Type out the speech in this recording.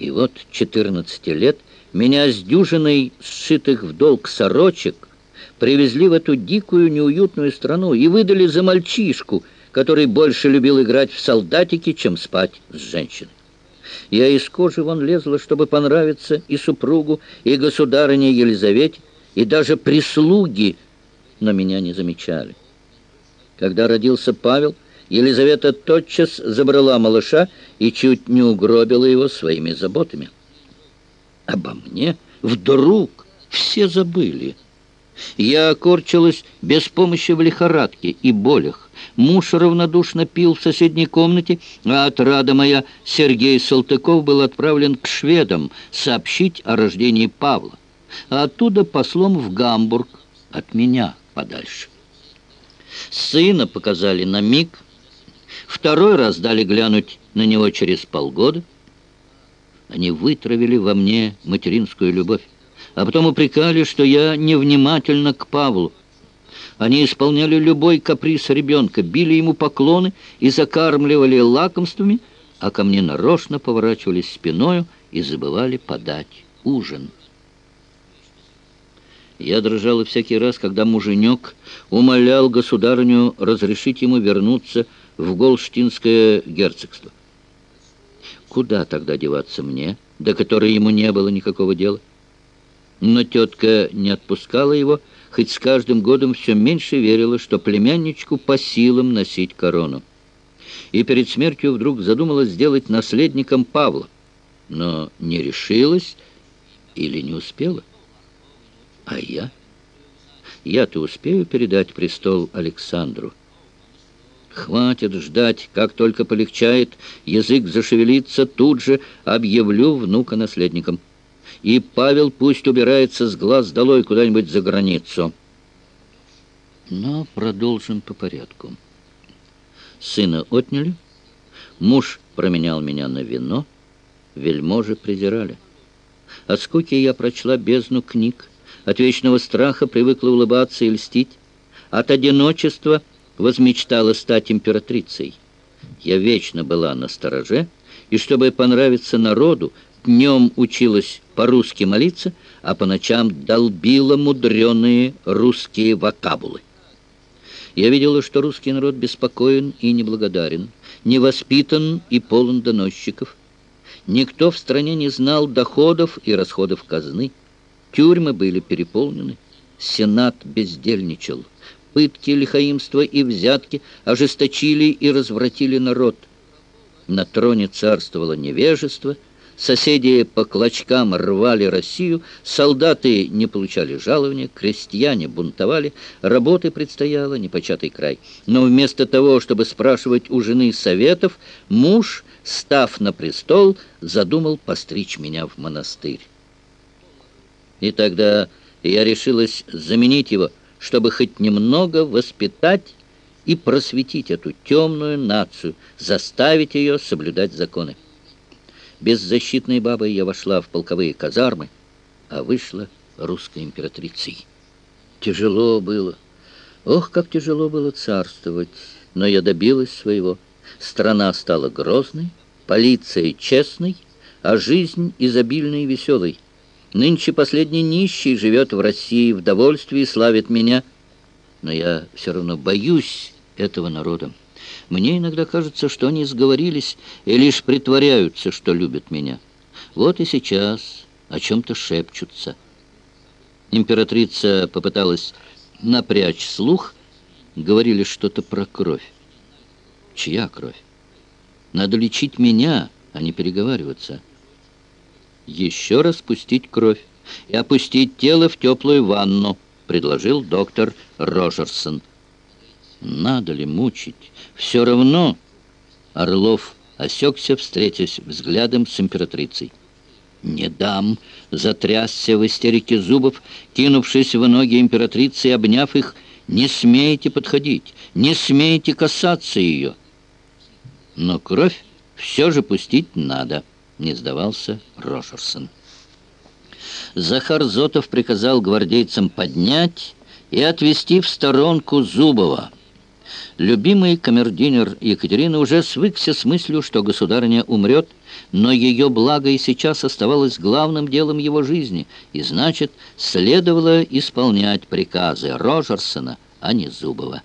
И вот 14 лет меня с дюжиной сшитых в долг сорочек привезли в эту дикую неуютную страну и выдали за мальчишку, который больше любил играть в солдатики, чем спать с женщиной. Я из кожи вон лезла, чтобы понравиться и супругу, и государыне Елизавете, и даже прислуги, но меня не замечали. Когда родился Павел, Елизавета тотчас забрала малыша и чуть не угробила его своими заботами. Обо мне вдруг все забыли. Я окорчилась без помощи в лихорадке и болях. Муж равнодушно пил в соседней комнате, а отрада моя Сергей Салтыков был отправлен к шведам сообщить о рождении Павла, а оттуда послом в Гамбург, от меня подальше. Сына показали на миг, второй раз дали глянуть на него через полгода. Они вытравили во мне материнскую любовь, а потом упрекали, что я невнимательна к Павлу. Они исполняли любой каприз ребенка, били ему поклоны и закармливали лакомствами, а ко мне нарочно поворачивались спиною и забывали подать ужин. Я дрожала всякий раз, когда муженек умолял государыню разрешить ему вернуться в Голштинское герцогство. Куда тогда деваться мне, до которой ему не было никакого дела? Но тетка не отпускала его, хоть с каждым годом все меньше верила, что племянничку по силам носить корону. И перед смертью вдруг задумалась сделать наследником Павла, но не решилась или не успела. А я? Я-то успею передать престол Александру. Хватит ждать, как только полегчает, язык зашевелится, тут же объявлю внука наследником. И Павел пусть убирается с глаз долой куда-нибудь за границу. Но продолжим по порядку. Сына отняли, муж променял меня на вино, вельможи презирали. От скуки я прочла бездну книг, от вечного страха привыкла улыбаться и льстить. От одиночества возмечтала стать императрицей. Я вечно была на стороже, и чтобы понравиться народу, днем училась по-русски молиться, а по ночам долбила мудреные русские вокабулы. Я видела, что русский народ беспокоен и неблагодарен, невоспитан и полон доносчиков. Никто в стране не знал доходов и расходов казны. Тюрьмы были переполнены, сенат бездельничал, пытки, лихаимство и взятки ожесточили и развратили народ. На троне царствовало невежество, соседи по клочкам рвали Россию, солдаты не получали жалования, крестьяне бунтовали, работы предстояло непочатый край. Но вместо того, чтобы спрашивать у жены советов, муж, став на престол, задумал постричь меня в монастырь. И тогда я решилась заменить его, чтобы хоть немного воспитать и просветить эту темную нацию, заставить ее соблюдать законы. Беззащитной бабой я вошла в полковые казармы, а вышла русской императрицей. Тяжело было. Ох, как тяжело было царствовать, но я добилась своего. Страна стала грозной, полиция честной, а жизнь изобильной и веселой — Нынче последний нищий живет в России в довольстве и славит меня. Но я все равно боюсь этого народа. Мне иногда кажется, что они сговорились и лишь притворяются, что любят меня. Вот и сейчас о чем-то шепчутся. Императрица попыталась напрячь слух, говорили что-то про кровь. Чья кровь? Надо лечить меня, а не переговариваться еще раз пустить кровь и опустить тело в теплую ванну, предложил доктор Рожерсон. Надо ли мучить? Все равно Орлов осекся, встретясь взглядом с императрицей. «Не дам!» — затрясся в истерике зубов, кинувшись в ноги императрицы и обняв их. «Не смейте подходить! Не смейте касаться ее!» Но кровь все же пустить надо не сдавался Рошерсон. Захар Зотов приказал гвардейцам поднять и отвести в сторонку Зубова. Любимый камердинер Екатерины уже свыкся с мыслью, что государыня умрет, но ее благо и сейчас оставалось главным делом его жизни, и, значит, следовало исполнять приказы Рожерсона, а не Зубова.